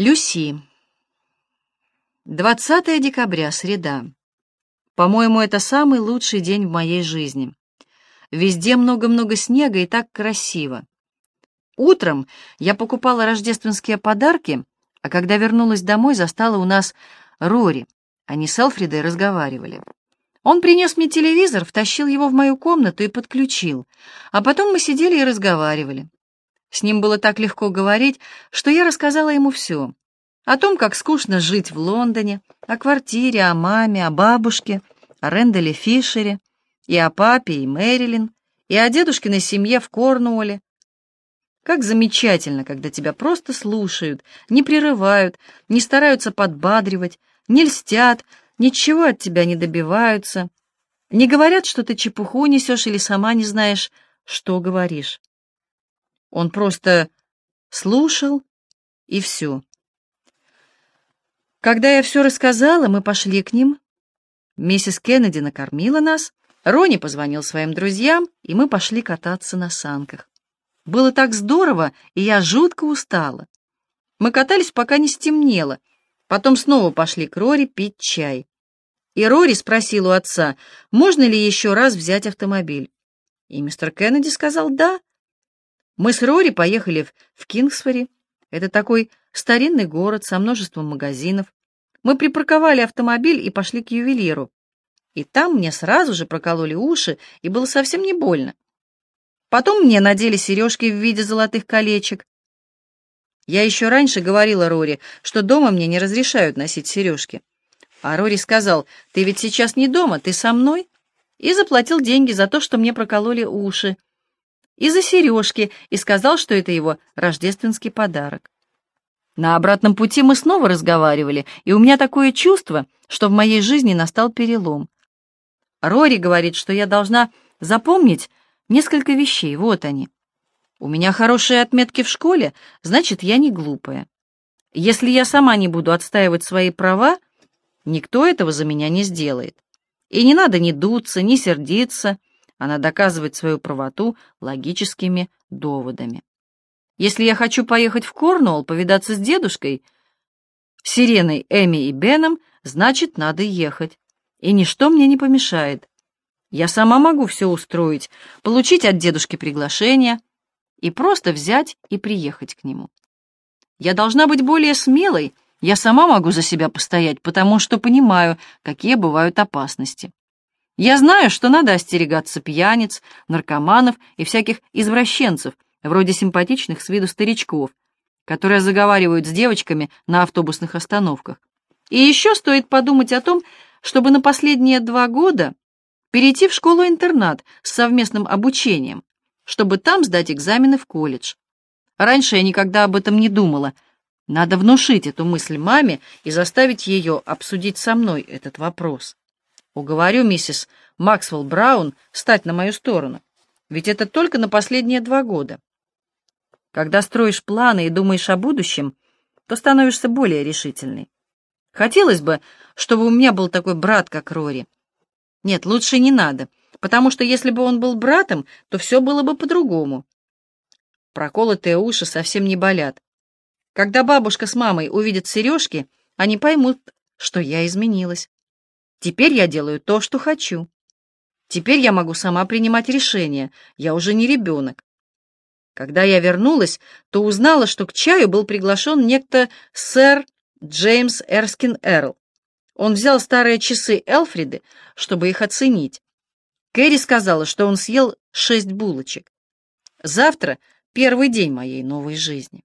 Люси. 20 декабря, среда. По-моему, это самый лучший день в моей жизни. Везде много-много снега и так красиво. Утром я покупала рождественские подарки, а когда вернулась домой, застала у нас Рори. Они с Элфридой разговаривали. Он принес мне телевизор, втащил его в мою комнату и подключил, а потом мы сидели и разговаривали. С ним было так легко говорить, что я рассказала ему все. О том, как скучно жить в Лондоне, о квартире, о маме, о бабушке, о Рэндале Фишере, и о папе, и Мэрилин, и о дедушкиной семье в Корнуолле. Как замечательно, когда тебя просто слушают, не прерывают, не стараются подбадривать, не льстят, ничего от тебя не добиваются, не говорят, что ты чепуху несешь или сама не знаешь, что говоришь. Он просто слушал, и все. Когда я все рассказала, мы пошли к ним. Миссис Кеннеди накормила нас, Рони позвонил своим друзьям, и мы пошли кататься на санках. Было так здорово, и я жутко устала. Мы катались, пока не стемнело, потом снова пошли к Рори пить чай. И Рори спросил у отца, можно ли еще раз взять автомобиль. И мистер Кеннеди сказал «да». Мы с Рори поехали в Кингсфори. Это такой старинный город со множеством магазинов. Мы припарковали автомобиль и пошли к ювелиру. И там мне сразу же прокололи уши, и было совсем не больно. Потом мне надели сережки в виде золотых колечек. Я еще раньше говорила Рори, что дома мне не разрешают носить сережки. А Рори сказал, ты ведь сейчас не дома, ты со мной? И заплатил деньги за то, что мне прокололи уши и за сережки, и сказал, что это его рождественский подарок. На обратном пути мы снова разговаривали, и у меня такое чувство, что в моей жизни настал перелом. Рори говорит, что я должна запомнить несколько вещей, вот они. У меня хорошие отметки в школе, значит, я не глупая. Если я сама не буду отстаивать свои права, никто этого за меня не сделает. И не надо ни дуться, ни сердиться, она доказывает свою правоту логическими доводами. Если я хочу поехать в Корнуолл повидаться с дедушкой, Сиреной, Эми и Беном, значит, надо ехать. И ничто мне не помешает. Я сама могу все устроить, получить от дедушки приглашение и просто взять и приехать к нему. Я должна быть более смелой, я сама могу за себя постоять, потому что понимаю, какие бывают опасности. Я знаю, что надо остерегаться пьяниц, наркоманов и всяких извращенцев, вроде симпатичных с виду старичков, которые заговаривают с девочками на автобусных остановках. И еще стоит подумать о том, чтобы на последние два года перейти в школу-интернат с совместным обучением, чтобы там сдать экзамены в колледж. Раньше я никогда об этом не думала. Надо внушить эту мысль маме и заставить ее обсудить со мной этот вопрос. Уговорю миссис Максвелл Браун стать на мою сторону, ведь это только на последние два года. Когда строишь планы и думаешь о будущем, то становишься более решительной. Хотелось бы, чтобы у меня был такой брат, как Рори. Нет, лучше не надо, потому что если бы он был братом, то все было бы по-другому. Проколотые уши совсем не болят. Когда бабушка с мамой увидят сережки, они поймут, что я изменилась. Теперь я делаю то, что хочу. Теперь я могу сама принимать решения. Я уже не ребенок. Когда я вернулась, то узнала, что к чаю был приглашен некто сэр Джеймс Эрскин Эрл. Он взял старые часы Элфриды, чтобы их оценить. Кэрри сказала, что он съел шесть булочек. Завтра первый день моей новой жизни.